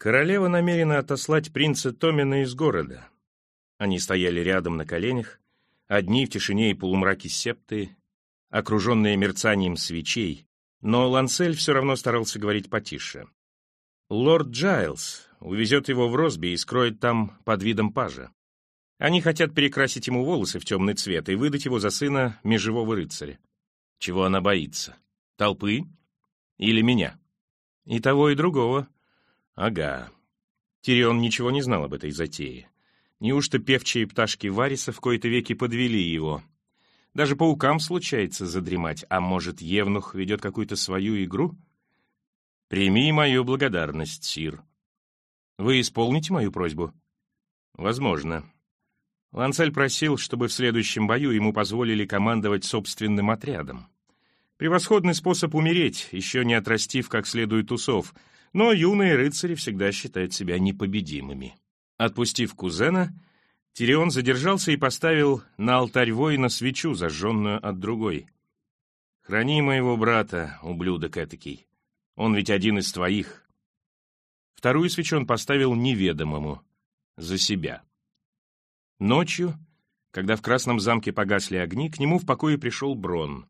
Королева намерена отослать принца Томина из города. Они стояли рядом на коленях, одни в тишине и полумраке септы, окруженные мерцанием свечей, но Лансель все равно старался говорить потише. Лорд Джайлз увезет его в Росби и скроет там под видом пажа. Они хотят перекрасить ему волосы в темный цвет и выдать его за сына межевого рыцаря. Чего она боится? Толпы? Или меня? И того, и другого. Ага. Тирион ничего не знал об этой затее. Неужто певчие пташки Вариса в кои-то веки подвели его? Даже паукам случается задремать, а может, Евнух ведет какую-то свою игру? Прими мою благодарность, Сир. Вы исполните мою просьбу? Возможно. Ланцель просил, чтобы в следующем бою ему позволили командовать собственным отрядом. Превосходный способ умереть, еще не отрастив как следует усов, но юные рыцари всегда считают себя непобедимыми. Отпустив кузена, Тирион задержался и поставил на алтарь воина свечу, зажженную от другой. «Храни моего брата, ублюдок этакий. Он ведь один из твоих». Вторую свечу он поставил неведомому, за себя. Ночью, когда в Красном замке погасли огни, к нему в покое пришел Брон.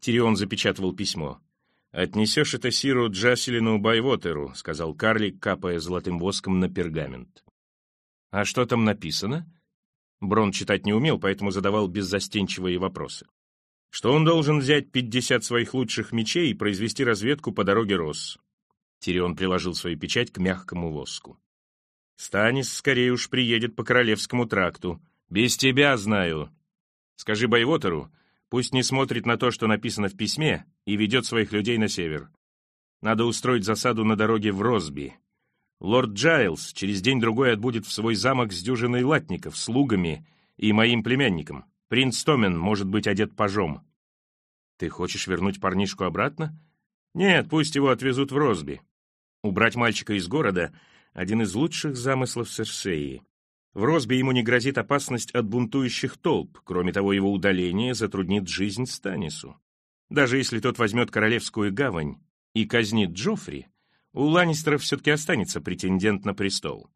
Тирион запечатывал письмо. «Отнесешь это Сиру Джаселину Байвотеру», — сказал карлик, капая золотым воском на пергамент. «А что там написано?» Брон читать не умел, поэтому задавал беззастенчивые вопросы. Что он должен взять пятьдесят своих лучших мечей и произвести разведку по дороге Росс. Тирион приложил свою печать к мягкому воску. «Станис скорее уж приедет по Королевскому тракту. Без тебя знаю. Скажи Байвотеру, пусть не смотрит на то, что написано в письме, и ведет своих людей на север. Надо устроить засаду на дороге в Росби. Лорд Джайлз через день-другой отбудет в свой замок с дюжиной латников, слугами и моим племянником. Принц Томен может быть одет пажом. Ты хочешь вернуть парнишку обратно? Нет, пусть его отвезут в Росби. Убрать мальчика из города — один из лучших замыслов Серсеи. В Росби ему не грозит опасность от бунтующих толп, кроме того, его удаление затруднит жизнь Станису. Даже если тот возьмет Королевскую гавань и казнит Джоффри, у Ланнистеров все-таки останется претендент на престол.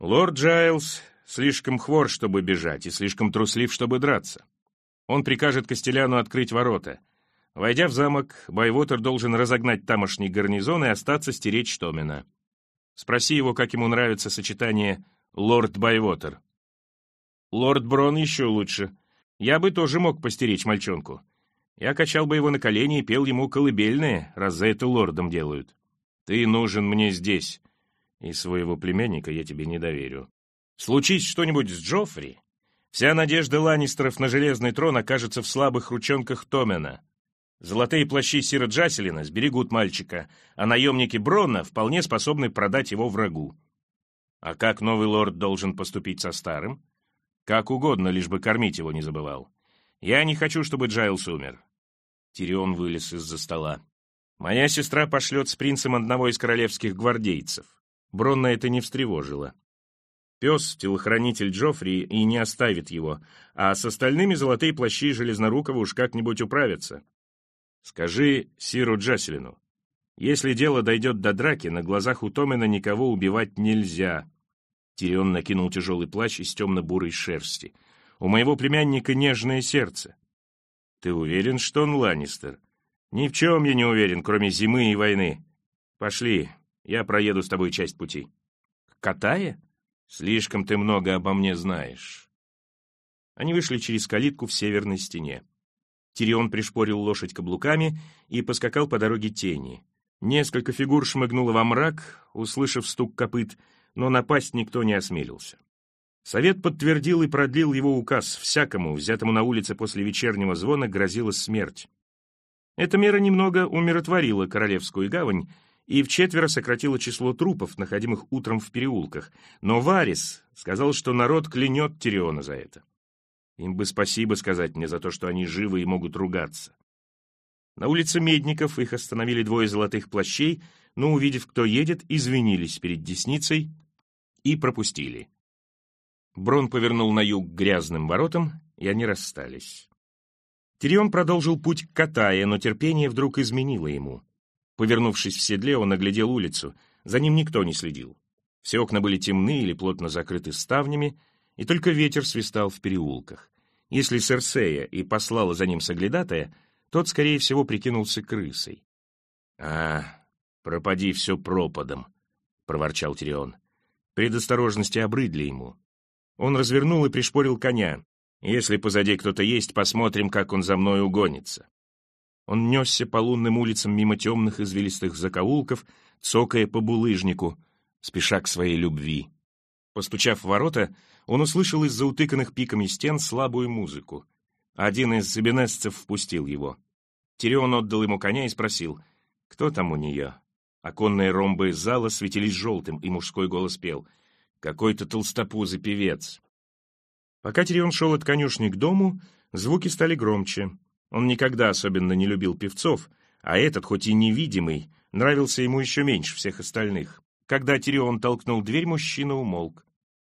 Лорд Джайлз слишком хвор, чтобы бежать, и слишком труслив, чтобы драться. Он прикажет Костеляну открыть ворота. Войдя в замок, Байвотер должен разогнать тамошний гарнизон и остаться стеречь Томина. Спроси его, как ему нравится сочетание «Лорд Байвотер». «Лорд Брон еще лучше. Я бы тоже мог постеречь мальчонку. Я качал бы его на колени и пел ему колыбельные, раз за это лордом делают». Ты нужен мне здесь, и своего племянника я тебе не доверю. Случись что-нибудь с Джоффри, вся надежда Ланнистеров на железный трон окажется в слабых ручонках Томена. Золотые плащи Сира Джаселина сберегут мальчика, а наемники Брона вполне способны продать его врагу. А как новый лорд должен поступить со старым? Как угодно, лишь бы кормить его не забывал. Я не хочу, чтобы Джайлс умер. Тирион вылез из-за стола. Моя сестра пошлет с принцем одного из королевских гвардейцев. Бронна это не встревожило. Пес — телохранитель Джоффри и не оставит его, а с остальными золотые плащи Железнорукова уж как-нибудь управятся. Скажи Сиру Джаселину, если дело дойдет до драки, на глазах у Томина никого убивать нельзя. Тирион накинул тяжелый плащ из темно-бурой шерсти. У моего племянника нежное сердце. Ты уверен, что он Ланнистер? Ни в чем я не уверен, кроме зимы и войны. Пошли, я проеду с тобой часть пути. Катая? Слишком ты много обо мне знаешь. Они вышли через калитку в северной стене. Тирион пришпорил лошадь каблуками и поскакал по дороге тени. Несколько фигур шмыгнуло во мрак, услышав стук копыт, но напасть никто не осмелился. Совет подтвердил и продлил его указ. Всякому, взятому на улице после вечернего звона, грозила смерть. Эта мера немного умиротворила Королевскую гавань и вчетверо сократила число трупов, находимых утром в переулках. Но Варис сказал, что народ клянет Тириона за это. Им бы спасибо сказать мне за то, что они живы и могут ругаться. На улице Медников их остановили двое золотых плащей, но, увидев, кто едет, извинились перед десницей и пропустили. Брон повернул на юг грязным воротам, и они расстались. Тирион продолжил путь к Катае, но терпение вдруг изменило ему. Повернувшись в седле, он оглядел улицу. За ним никто не следил. Все окна были темны или плотно закрыты ставнями, и только ветер свистал в переулках. Если Серсея и послала за ним соглядатая, тот, скорее всего, прикинулся крысой. «А, пропади все пропадом», — проворчал Тирион. Предосторожности обрыдли ему. Он развернул и пришпорил коня. «Если позади кто-то есть, посмотрим, как он за мной угонится». Он несся по лунным улицам мимо темных извилистых закоулков, цокая по булыжнику, спеша к своей любви. Постучав в ворота, он услышал из-за утыканных пиками стен слабую музыку. Один из забенесцев впустил его. Тирион отдал ему коня и спросил, кто там у нее. Оконные ромбы зала светились желтым, и мужской голос пел. Какой-то толстопузый певец. Пока Тирион шел от конюшни к дому, звуки стали громче. Он никогда особенно не любил певцов, а этот, хоть и невидимый, нравился ему еще меньше всех остальных. Когда Тирион толкнул дверь, мужчина умолк.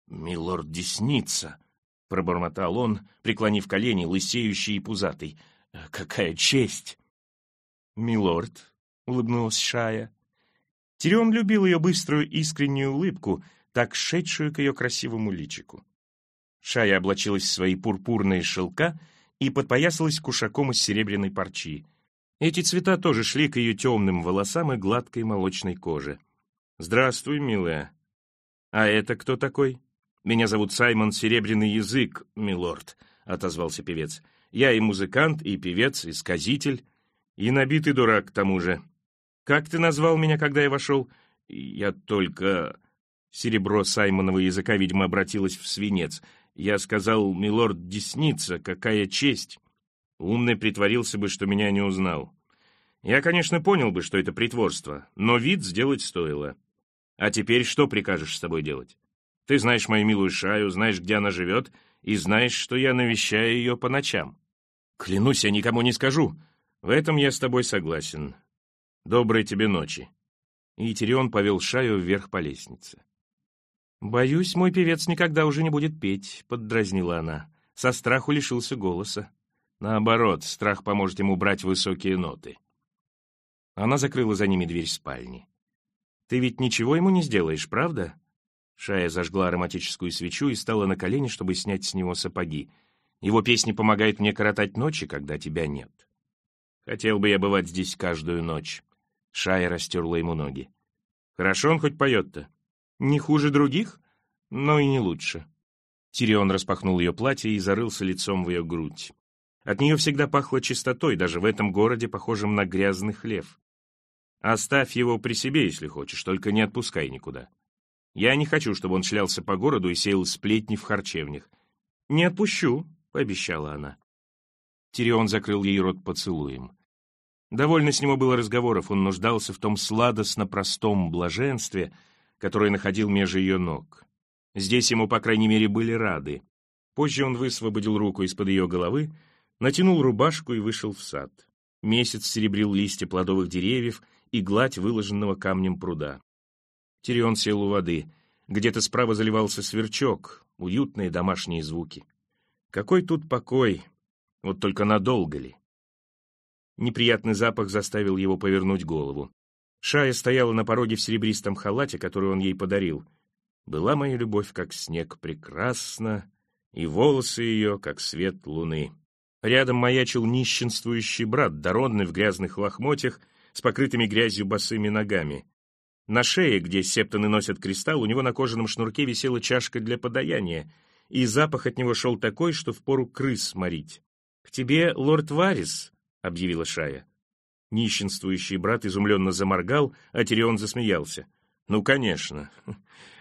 «Милорд Десница!» — пробормотал он, преклонив колени, лысеющий и пузатый. «Какая честь!» «Милорд!» — улыбнулась Шая. Тирион любил ее быструю искреннюю улыбку, так шедшую к ее красивому личику. Шая облачилась в свои пурпурные шелка и подпоясалась кушаком из серебряной парчи. Эти цвета тоже шли к ее темным волосам и гладкой молочной коже. «Здравствуй, милая». «А это кто такой?» «Меня зовут Саймон Серебряный Язык, милорд», — отозвался певец. «Я и музыкант, и певец, и сказитель, и набитый дурак к тому же. Как ты назвал меня, когда я вошел?» «Я только...» Серебро Саймонова языка, видимо, обратилось в свинец. Я сказал, милорд Десница, какая честь. Умный притворился бы, что меня не узнал. Я, конечно, понял бы, что это притворство, но вид сделать стоило. А теперь что прикажешь с тобой делать? Ты знаешь мою милую Шаю, знаешь, где она живет, и знаешь, что я навещаю ее по ночам. Клянусь, я никому не скажу. В этом я с тобой согласен. Доброй тебе ночи. И Тирион повел Шаю вверх по лестнице. «Боюсь, мой певец никогда уже не будет петь», — поддразнила она. Со страху лишился голоса. Наоборот, страх поможет ему брать высокие ноты. Она закрыла за ними дверь спальни. «Ты ведь ничего ему не сделаешь, правда?» Шая зажгла ароматическую свечу и стала на колени, чтобы снять с него сапоги. «Его песни помогают мне коротать ночи, когда тебя нет». «Хотел бы я бывать здесь каждую ночь». Шая растерла ему ноги. «Хорошо он хоть поет-то?» Не хуже других, но и не лучше. Тирион распахнул ее платье и зарылся лицом в ее грудь. От нее всегда пахло чистотой, даже в этом городе, похожем на грязный хлев. Оставь его при себе, если хочешь, только не отпускай никуда. Я не хочу, чтобы он шлялся по городу и сеял сплетни в харчевнях. Не отпущу, — пообещала она. Тирион закрыл ей рот поцелуем. Довольно с него было разговоров, он нуждался в том сладостно-простом блаженстве — который находил между ее ног. Здесь ему, по крайней мере, были рады. Позже он высвободил руку из-под ее головы, натянул рубашку и вышел в сад. Месяц серебрил листья плодовых деревьев и гладь выложенного камнем пруда. Тирион сел у воды. Где-то справа заливался сверчок, уютные домашние звуки. Какой тут покой! Вот только надолго ли? Неприятный запах заставил его повернуть голову. Шая стояла на пороге в серебристом халате, который он ей подарил. Была моя любовь, как снег, прекрасна, и волосы ее, как свет луны. Рядом маячил нищенствующий брат, дородный в грязных лохмотьях, с покрытыми грязью босыми ногами. На шее, где септоны носят кристалл, у него на кожаном шнурке висела чашка для подаяния, и запах от него шел такой, что впору крыс морить. — К тебе лорд Варис, — объявила Шая. Нищенствующий брат изумленно заморгал, а Тирион засмеялся. «Ну, конечно.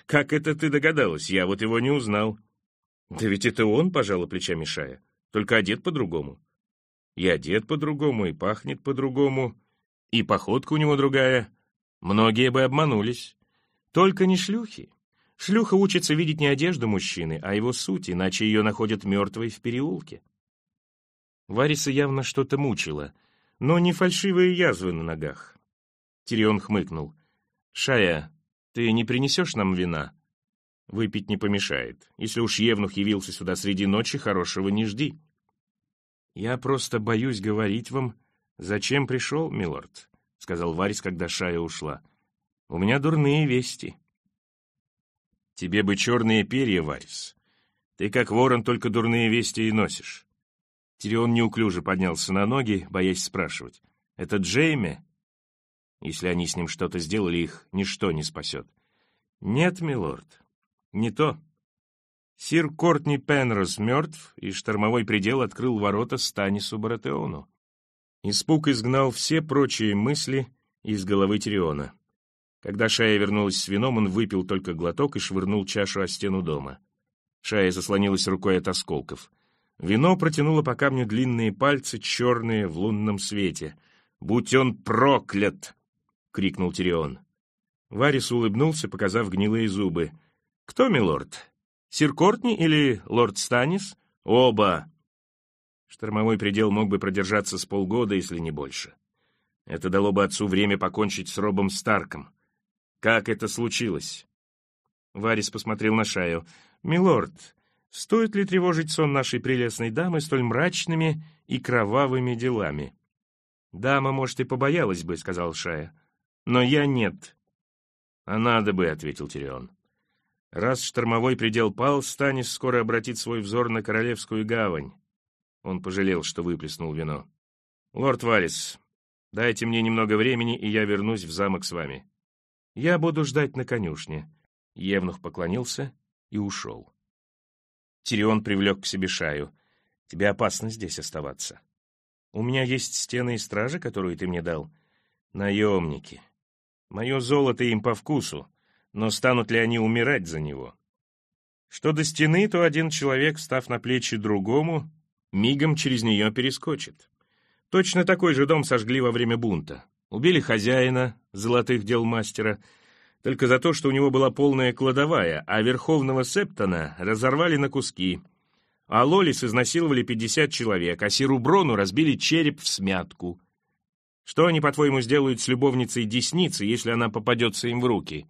Как это ты догадалась? Я вот его не узнал». «Да ведь это он, пожалуй, плечами Шая. Только одет по-другому». «И одет по-другому, и пахнет по-другому, и походка у него другая. Многие бы обманулись. Только не шлюхи. Шлюха учится видеть не одежду мужчины, а его суть, иначе ее находят мертвой в переулке». Вариса явно что-то мучило — но не фальшивые язвы на ногах. Тирион хмыкнул. «Шая, ты не принесешь нам вина?» «Выпить не помешает. Если уж Евнух явился сюда среди ночи, хорошего не жди». «Я просто боюсь говорить вам, зачем пришел, милорд», — сказал Варис, когда Шая ушла. «У меня дурные вести». «Тебе бы черные перья, Варис. Ты, как ворон, только дурные вести и носишь». Тирион неуклюже поднялся на ноги, боясь спрашивать. «Это Джейми?» Если они с ним что-то сделали, их ничто не спасет. «Нет, милорд, не то. Сир Кортни Пенрос мертв, и штормовой предел открыл ворота Станису Баратеону. Испуг изгнал все прочие мысли из головы Тириона. Когда Шая вернулась с вином, он выпил только глоток и швырнул чашу о стену дома. Шая заслонилась рукой от осколков. Вино протянуло по камню длинные пальцы, черные в лунном свете. «Будь он проклят!» — крикнул Тирион. Варис улыбнулся, показав гнилые зубы. «Кто, милорд? Сир Кортни или лорд Станис?» «Оба!» Штормовой предел мог бы продержаться с полгода, если не больше. Это дало бы отцу время покончить с Робом Старком. Как это случилось? Варис посмотрел на Шаю. «Милорд, стоит ли тревожить сон нашей прелестной дамы столь мрачными и кровавыми делами?» «Дама, может, и побоялась бы», — сказал Шая. «Но я нет». «А надо бы», — ответил Тирион. «Раз штормовой предел пал, Станис скоро обратит свой взор на Королевскую гавань». Он пожалел, что выплеснул вино. «Лорд Варис, дайте мне немного времени, и я вернусь в замок с вами». «Я буду ждать на конюшне». Евнух поклонился и ушел. Тирион привлек к себе Шаю. «Тебе опасно здесь оставаться. У меня есть стены и стражи, которую ты мне дал. Наемники. Мое золото им по вкусу, но станут ли они умирать за него? Что до стены, то один человек, став на плечи другому, мигом через нее перескочит. Точно такой же дом сожгли во время бунта. Убили хозяина, золотых дел мастера, только за то, что у него была полная кладовая, а верховного септона разорвали на куски. А Лолис изнасиловали 50 человек, а Сиру Брону разбили череп в смятку. Что они, по-твоему, сделают с любовницей Десницы, если она попадется им в руки?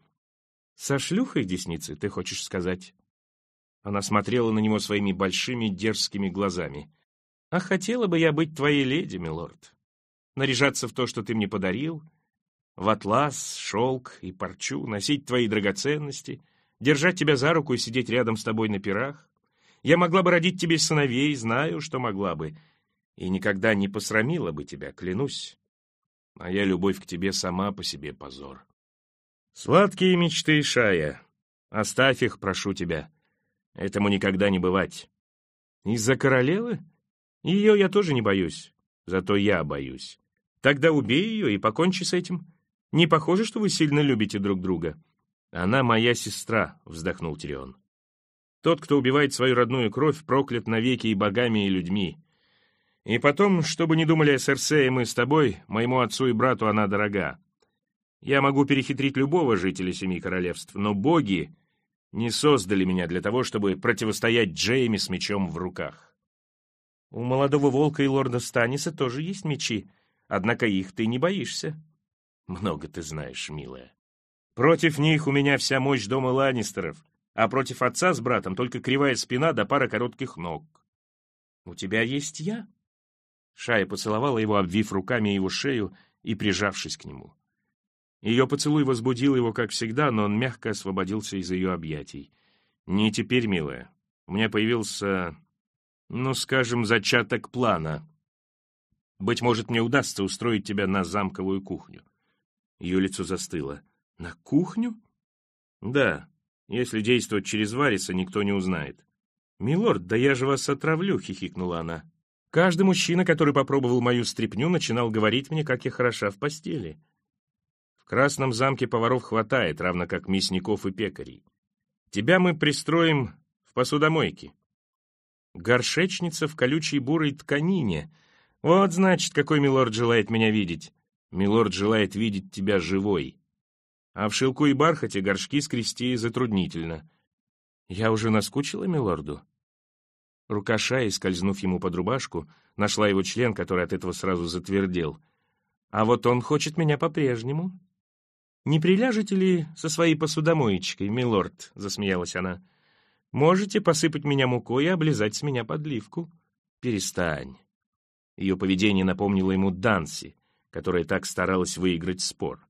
Со шлюхой Десницы, ты хочешь сказать? Она смотрела на него своими большими дерзкими глазами. «А хотела бы я быть твоей леди, милорд. Наряжаться в то, что ты мне подарил, в атлас, шелк и парчу, носить твои драгоценности, держать тебя за руку и сидеть рядом с тобой на пирах. Я могла бы родить тебе сыновей, знаю, что могла бы, и никогда не посрамила бы тебя, клянусь. Моя любовь к тебе сама по себе позор. Сладкие мечты, Шая, оставь их, прошу тебя». Этому никогда не бывать. Из-за королевы? Ее я тоже не боюсь. Зато я боюсь. Тогда убей ее и покончи с этим. Не похоже, что вы сильно любите друг друга. Она моя сестра, вздохнул Тирион. Тот, кто убивает свою родную кровь, проклят навеки и богами, и людьми. И потом, чтобы не думали о Серсее мы с тобой, моему отцу и брату она дорога. Я могу перехитрить любого жителя Семи Королевств, но боги не создали меня для того, чтобы противостоять Джейми с мечом в руках. У молодого волка и лорда Станиса тоже есть мечи, однако их ты не боишься. Много ты знаешь, милая. Против них у меня вся мощь дома Ланнистеров, а против отца с братом только кривая спина да пара коротких ног. У тебя есть я. Шая поцеловала его, обвив руками его шею и прижавшись к нему. Ее поцелуй возбудил его, как всегда, но он мягко освободился из ее объятий. «Не теперь, милая. У меня появился, ну, скажем, зачаток плана. Быть может, мне удастся устроить тебя на замковую кухню». Ее лицо застыло. «На кухню?» «Да. Если действовать через Вариса, никто не узнает». «Милорд, да я же вас отравлю!» — хихикнула она. «Каждый мужчина, который попробовал мою стряпню, начинал говорить мне, как я хороша в постели». В Красном замке поваров хватает, равно как мясников и пекарей. Тебя мы пристроим в посудомойке. Горшечница в колючей бурой тканине. Вот, значит, какой милорд желает меня видеть. Милорд желает видеть тебя живой. А в шелку и бархате горшки скрести затруднительно. Я уже наскучила милорду? Рука Шаи, скользнув ему под рубашку, нашла его член, который от этого сразу затвердел. А вот он хочет меня по-прежнему. «Не приляжете ли со своей посудомоечкой, милорд?» — засмеялась она. «Можете посыпать меня мукой и облизать с меня подливку?» «Перестань». Ее поведение напомнило ему Данси. Которая так старалась выиграть спор.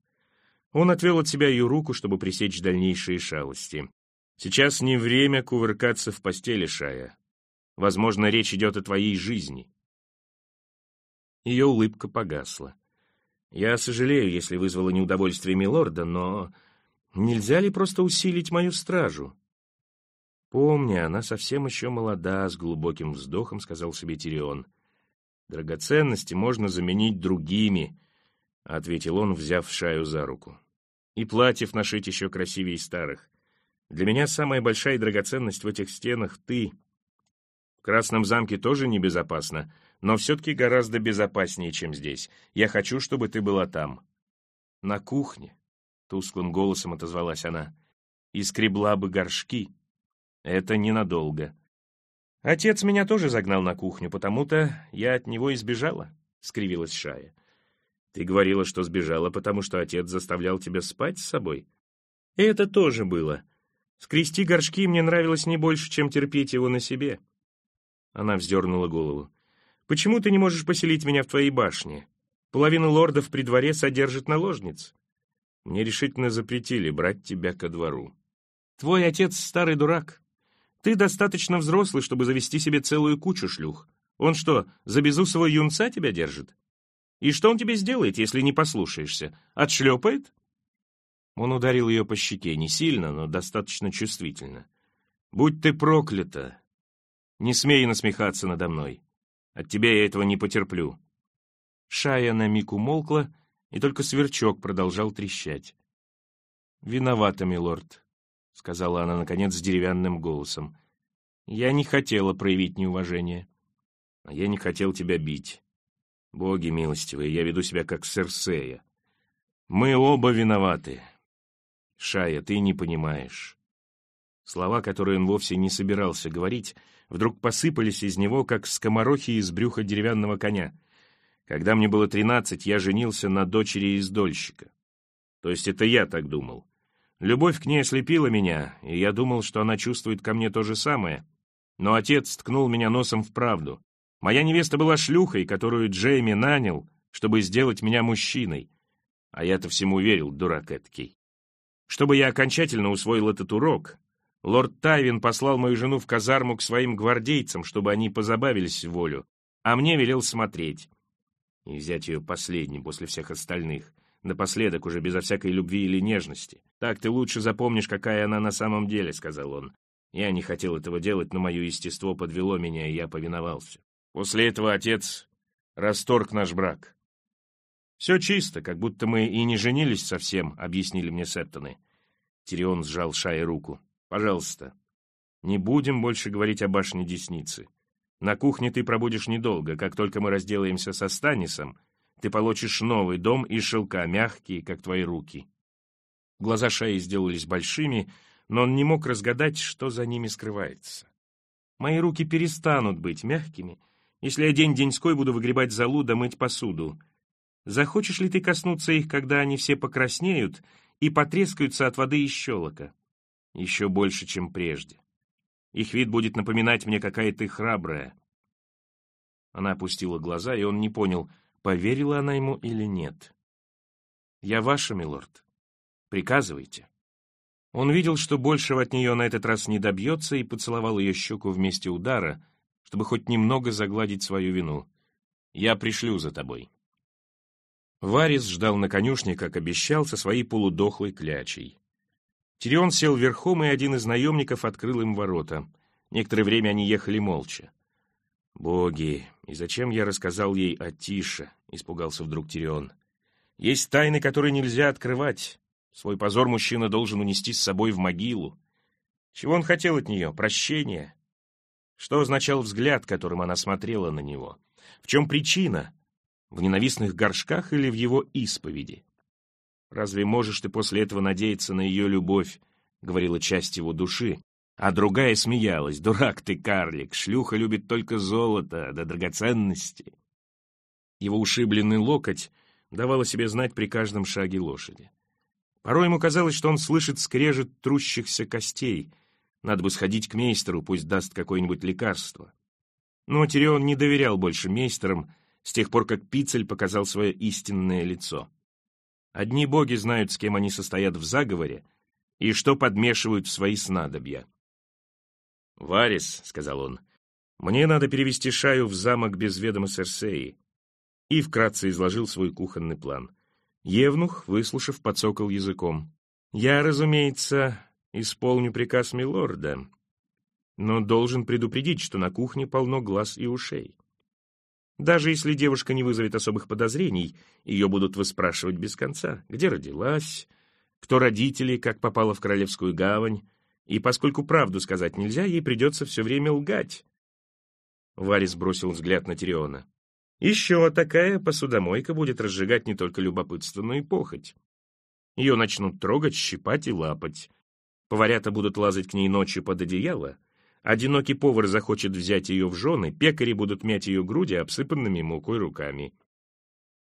Он отвел от себя ее руку, чтобы пресечь дальнейшие шалости. «Сейчас не время кувыркаться в постели, Шая. Возможно, речь идет о твоей жизни». Ее улыбка погасла. «Я сожалею, если вызвала неудовольствие милорда, но нельзя ли просто усилить мою стражу?» «Помни, она совсем еще молода», — с глубоким вздохом сказал себе Тирион. «Драгоценности можно заменить другими», — ответил он, взяв Шаю за руку. «И платьев нашить еще красивее старых. Для меня самая большая драгоценность в этих стенах — ты. В Красном замке тоже небезопасно, но все-таки гораздо безопаснее, чем здесь. Я хочу, чтобы ты была там». «На кухне», — тусклым голосом отозвалась она, — «и скребла бы горшки». «Это ненадолго», «Отец меня тоже загнал на кухню, потому-то я от него избежала», — скривилась Шая. «Ты говорила, что сбежала, потому что отец заставлял тебя спать с собой?» И «Это тоже было. Скрести горшки мне нравилось не больше, чем терпеть его на себе». Она вздернула голову. «Почему ты не можешь поселить меня в твоей башне? Половина лордов при дворе содержит наложниц. Мне решительно запретили брать тебя ко двору. Твой отец старый дурак. Ты достаточно взрослый, чтобы завести себе целую кучу шлюх. Он что, за безусого юнца тебя держит? И что он тебе сделает, если не послушаешься? Отшлепает?» Он ударил ее по щеке, не сильно, но достаточно чувствительно. «Будь ты проклята! Не смей насмехаться надо мной. От тебя я этого не потерплю». Шая на миг умолкла, и только сверчок продолжал трещать. «Виновата, милорд. — сказала она, наконец, с деревянным голосом. «Я не хотела проявить неуважение. А я не хотел тебя бить. Боги милостивые, я веду себя как Серсея. Мы оба виноваты. Шая, ты не понимаешь». Слова, которые он вовсе не собирался говорить, вдруг посыпались из него, как скоморохи из брюха деревянного коня. Когда мне было тринадцать, я женился на дочери издольщика. То есть это я так думал. Любовь к ней ослепила меня, и я думал, что она чувствует ко мне то же самое. Но отец ткнул меня носом в правду. Моя невеста была шлюхой, которую Джейми нанял, чтобы сделать меня мужчиной. А я-то всему верил, дурак эткий. Чтобы я окончательно усвоил этот урок, лорд Тайвин послал мою жену в казарму к своим гвардейцам, чтобы они позабавились волю, а мне велел смотреть и взять ее последним после всех остальных — Напоследок, уже безо всякой любви или нежности. «Так ты лучше запомнишь, какая она на самом деле», — сказал он. Я не хотел этого делать, но мое естество подвело меня, и я повиновался. После этого отец расторг наш брак. «Все чисто, как будто мы и не женились совсем», — объяснили мне Сеттоны. Тирион сжал Шае руку. «Пожалуйста, не будем больше говорить о башне Десницы. На кухне ты пробудешь недолго. Как только мы разделаемся со Станисом, ты получишь новый дом из шелка, мягкий, как твои руки». Глаза Шаи сделались большими, но он не мог разгадать, что за ними скрывается. «Мои руки перестанут быть мягкими, если я день-деньской буду выгребать залу да мыть посуду. Захочешь ли ты коснуться их, когда они все покраснеют и потрескаются от воды и щелока? Еще больше, чем прежде. Их вид будет напоминать мне, какая ты храбрая». Она опустила глаза, и он не понял — поверила она ему или нет. «Я ваша, милорд. Приказывайте». Он видел, что большего от нее на этот раз не добьется, и поцеловал ее щеку вместе удара, чтобы хоть немного загладить свою вину. «Я пришлю за тобой». Варис ждал на конюшне, как обещал, со своей полудохлой клячей. Тирион сел верхом, и один из наемников открыл им ворота. Некоторое время они ехали молча. «Боги, и зачем я рассказал ей о Тише?» — испугался вдруг Тирион. «Есть тайны, которые нельзя открывать. Свой позор мужчина должен унести с собой в могилу. Чего он хотел от нее? Прощения? Что означал взгляд, которым она смотрела на него? В чем причина? В ненавистных горшках или в его исповеди? Разве можешь ты после этого надеяться на ее любовь?» — говорила часть его души, а другая смеялась. «Дурак ты, карлик, шлюха любит только золото да драгоценности». Его ушибленный локоть давал о себе знать при каждом шаге лошади. Порой ему казалось, что он слышит скрежет трущихся костей. Надо бы сходить к мейстеру, пусть даст какое-нибудь лекарство. Но Тирион не доверял больше мейстерам, с тех пор, как Пицель показал свое истинное лицо. Одни боги знают, с кем они состоят в заговоре и что подмешивают в свои снадобья. «Варис», — сказал он, — «мне надо перевести Шаю в замок без ведома Серсеи». И вкратце изложил свой кухонный план. Евнух, выслушав, подсокал языком. «Я, разумеется, исполню приказ милорда, но должен предупредить, что на кухне полно глаз и ушей. Даже если девушка не вызовет особых подозрений, ее будут выспрашивать без конца. Где родилась, кто родители, как попала в Королевскую гавань, и поскольку правду сказать нельзя, ей придется все время лгать. Варис бросил взгляд на Тириона. Еще такая посудомойка будет разжигать не только любопытство, но и похоть. Ее начнут трогать, щипать и лапать. Поварята будут лазать к ней ночью под одеяло. Одинокий повар захочет взять ее в жены, пекари будут мять ее груди обсыпанными мукой руками.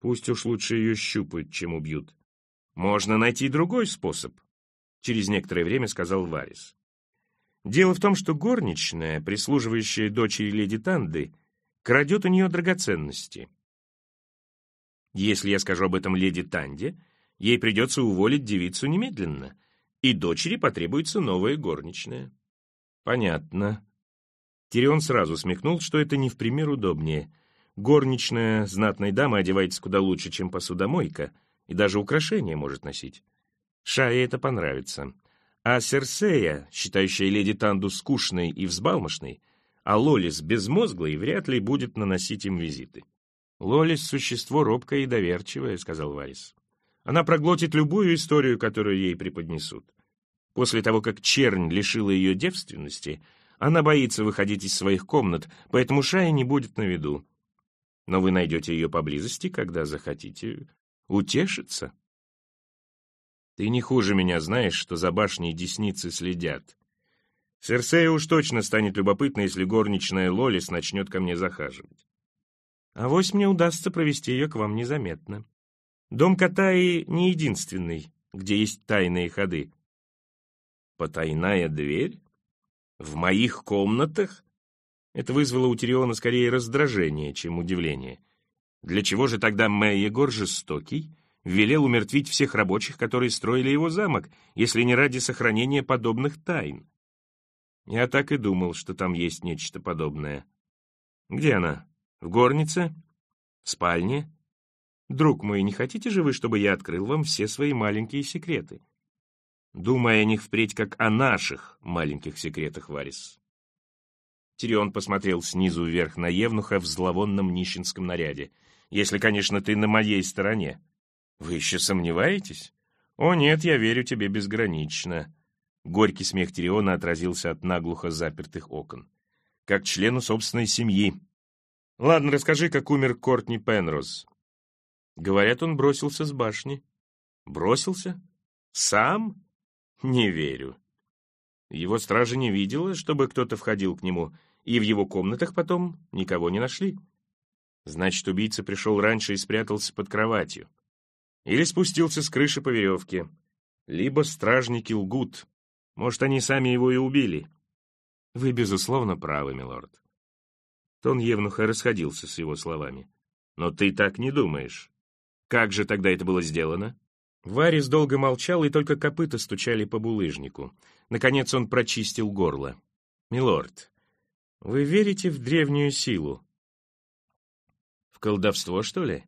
Пусть уж лучше ее щупают, чем убьют. Можно найти другой способ, — через некоторое время сказал Варис. Дело в том, что горничная, прислуживающая дочери леди Танды, крадет у нее драгоценности. Если я скажу об этом леди Танде, ей придется уволить девицу немедленно, и дочери потребуется новая горничная. Понятно. Тирион сразу смехнул, что это не в пример удобнее. Горничная знатной дамы одевается куда лучше, чем посудомойка, и даже украшения может носить. Шае это понравится. А Серсея, считающая леди Танду скучной и взбалмошной, а Лолис безмозглой, вряд ли будет наносить им визиты. «Лолис — существо робкое и доверчивое», — сказал Варис. «Она проглотит любую историю, которую ей преподнесут. После того, как чернь лишила ее девственности, она боится выходить из своих комнат, поэтому Шая не будет на виду. Но вы найдете ее поблизости, когда захотите утешиться. Ты не хуже меня знаешь, что за башней десницы следят. Серсея уж точно станет любопытна, если горничная Лолис начнет ко мне захаживать. А вось мне удастся провести ее к вам незаметно. Дом Катаи не единственный, где есть тайные ходы. Потайная дверь? В моих комнатах? Это вызвало у Тириона скорее раздражение, чем удивление. Для чего же тогда Мэй Егор жестокий велел умертвить всех рабочих, которые строили его замок, если не ради сохранения подобных тайн? Я так и думал, что там есть нечто подобное. Где она? В горнице? В спальне? Друг мой, не хотите же вы, чтобы я открыл вам все свои маленькие секреты? Думая о них впредь как о наших маленьких секретах, Варис. Тирион посмотрел снизу вверх на Евнуха в зловонном нищенском наряде. «Если, конечно, ты на моей стороне. Вы еще сомневаетесь? О, нет, я верю тебе безгранично. Горький смех Тириона отразился от наглухо запертых окон. Как члену собственной семьи. Ладно, расскажи, как умер Кортни Пенроз. Говорят, он бросился с башни. Бросился? Сам? Не верю. Его стража не видела, чтобы кто-то входил к нему, и в его комнатах потом никого не нашли. Значит, убийца пришел раньше и спрятался под кроватью. Или спустился с крыши по веревке. Либо стражники лгут. Может, они сами его и убили. Вы, безусловно, правы, милорд. Тон Евнуха расходился с его словами. Но ты так не думаешь. Как же тогда это было сделано? Варис долго молчал, и только копыта стучали по булыжнику. Наконец он прочистил горло. «Милорд, вы верите в древнюю силу?» «В колдовство, что ли?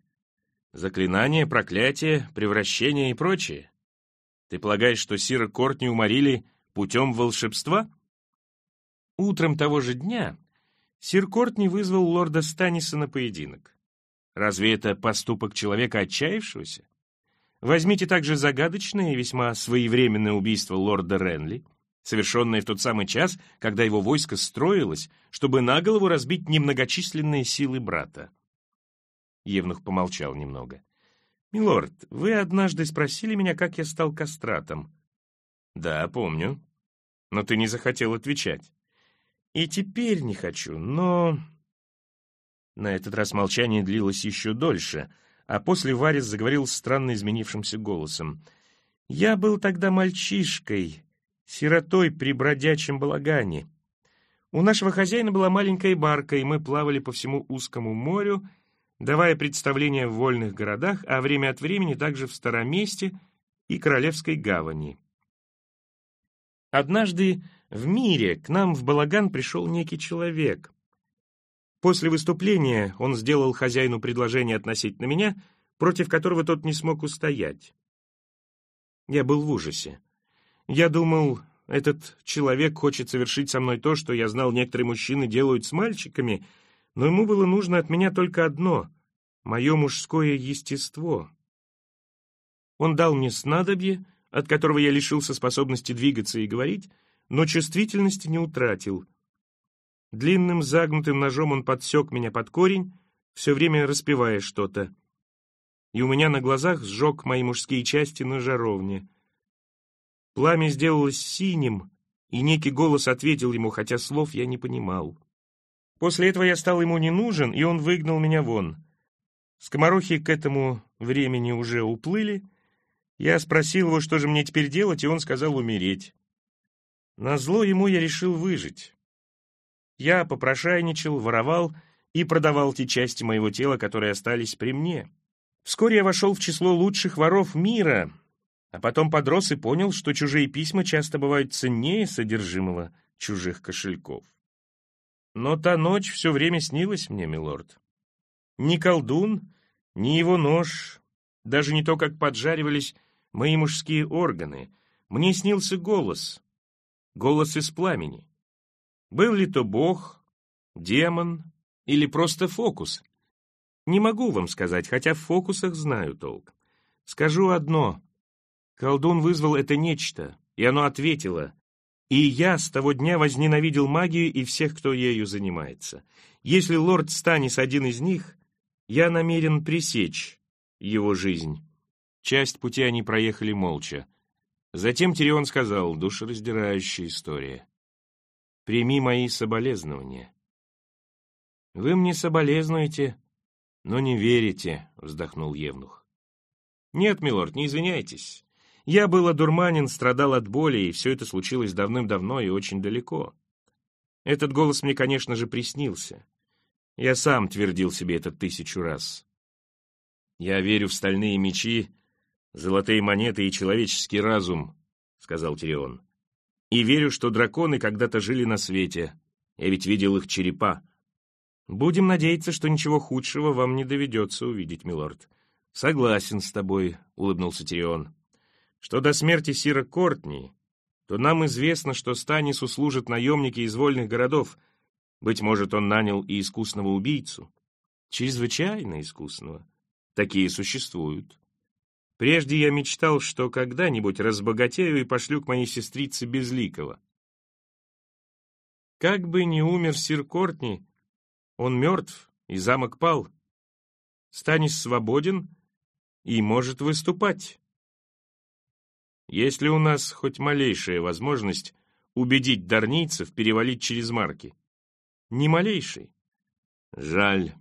Заклинания, проклятия, превращения и прочее? Ты полагаешь, что Сира Кортни уморили Путем волшебства? Утром того же дня сир Кортни вызвал лорда Станиса на поединок. Разве это поступок человека отчаявшегося? Возьмите также загадочное и весьма своевременное убийство лорда Ренли, совершенное в тот самый час, когда его войско строилось, чтобы на голову разбить немногочисленные силы брата. Евнух помолчал немного. «Милорд, вы однажды спросили меня, как я стал кастратом. «Да, помню. Но ты не захотел отвечать». «И теперь не хочу, но...» На этот раз молчание длилось еще дольше, а после Варис заговорил странно изменившимся голосом. «Я был тогда мальчишкой, сиротой при бродячем балагане. У нашего хозяина была маленькая барка, и мы плавали по всему узкому морю, давая представления в вольных городах, а время от времени также в Староместе и Королевской гавани. Однажды в мире к нам в балаган пришел некий человек. После выступления он сделал хозяину предложение относительно меня, против которого тот не смог устоять. Я был в ужасе. Я думал, этот человек хочет совершить со мной то, что я знал, некоторые мужчины делают с мальчиками, но ему было нужно от меня только одно — мое мужское естество. Он дал мне снадобье, от которого я лишился способности двигаться и говорить, но чувствительности не утратил. Длинным загнутым ножом он подсек меня под корень, все время распевая что-то. И у меня на глазах сжег мои мужские части на жаровне. Пламя сделалось синим, и некий голос ответил ему, хотя слов я не понимал. После этого я стал ему не нужен, и он выгнал меня вон. Скоморохи к этому времени уже уплыли. Я спросил его, что же мне теперь делать, и он сказал умереть. Назло ему я решил выжить. Я попрошайничал, воровал и продавал те части моего тела, которые остались при мне. Вскоре я вошел в число лучших воров мира, а потом подрос и понял, что чужие письма часто бывают ценнее содержимого чужих кошельков. Но та ночь все время снилась мне, милорд. Ни колдун, ни его нож, даже не то, как поджаривались мои мужские органы. Мне снился голос, голос из пламени. Был ли то бог, демон или просто фокус? Не могу вам сказать, хотя в фокусах знаю толк. Скажу одно. Колдун вызвал это нечто, и оно ответило. И я с того дня возненавидел магию и всех, кто ею занимается. Если лорд Станис один из них, я намерен пресечь его жизнь. Часть пути они проехали молча. Затем Тирион сказал, душераздирающая история. «Прими мои соболезнования». «Вы мне соболезнуете, но не верите», — вздохнул Евнух. «Нет, милорд, не извиняйтесь. Я был одурманен, страдал от боли, и все это случилось давным-давно и очень далеко. Этот голос мне, конечно же, приснился. Я сам твердил себе это тысячу раз. Я верю в стальные мечи, золотые монеты и человеческий разум, — сказал Тирион. И верю, что драконы когда-то жили на свете. Я ведь видел их черепа. Будем надеяться, что ничего худшего вам не доведется увидеть, милорд. Согласен с тобой, — улыбнулся Тирион. Что до смерти Сира Кортни, то нам известно, что Станису служат наемники из вольных городов. Быть может, он нанял и искусного убийцу. Чрезвычайно искусного. Такие существуют. Прежде я мечтал, что когда-нибудь разбогатею и пошлю к моей сестрице Безликого. Как бы ни умер сир Кортни, он мертв, и замок пал. Станис свободен и может выступать. Есть ли у нас хоть малейшая возможность убедить дарнийцев перевалить через марки? Ни малейшей. Жаль.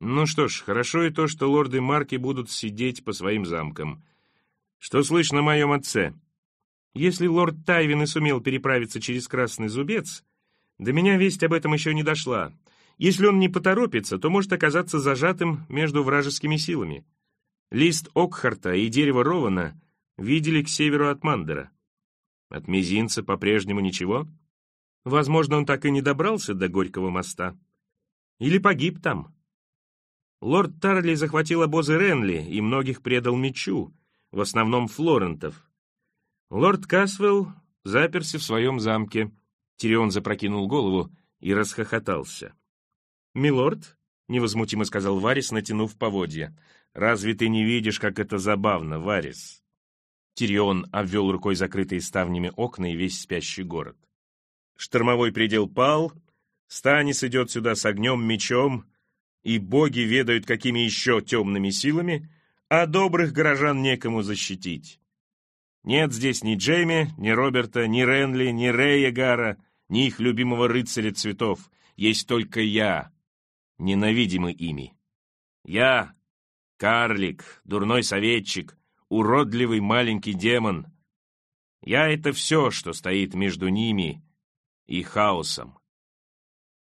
Ну что ж, хорошо и то, что лорды Марки будут сидеть по своим замкам. Что слышно о моем отце? Если лорд Тайвин и сумел переправиться через Красный Зубец, до меня весть об этом еще не дошла. Если он не поторопится, то может оказаться зажатым между вражескими силами. Лист Окхарта и дерево Рована видели к северу от Мандера. От мизинца по-прежнему ничего? Возможно, он так и не добрался до Горького моста. Или погиб там. Лорд Тарли захватил обозы Ренли и многих предал мечу, в основном флорентов. Лорд Касвелл заперся в своем замке. Тирион запрокинул голову и расхохотался. «Милорд?» — невозмутимо сказал Варис, натянув поводья. «Разве ты не видишь, как это забавно, Варис?» Тирион обвел рукой закрытые ставнями окна и весь спящий город. «Штормовой предел пал, Станис идет сюда с огнем, мечом, и боги ведают, какими еще темными силами, а добрых горожан некому защитить. Нет здесь ни Джейми, ни Роберта, ни Ренли, ни Рэя Гара, ни их любимого рыцаря цветов. Есть только я, ненавидимый ими. Я — карлик, дурной советчик, уродливый маленький демон. Я — это все, что стоит между ними и хаосом.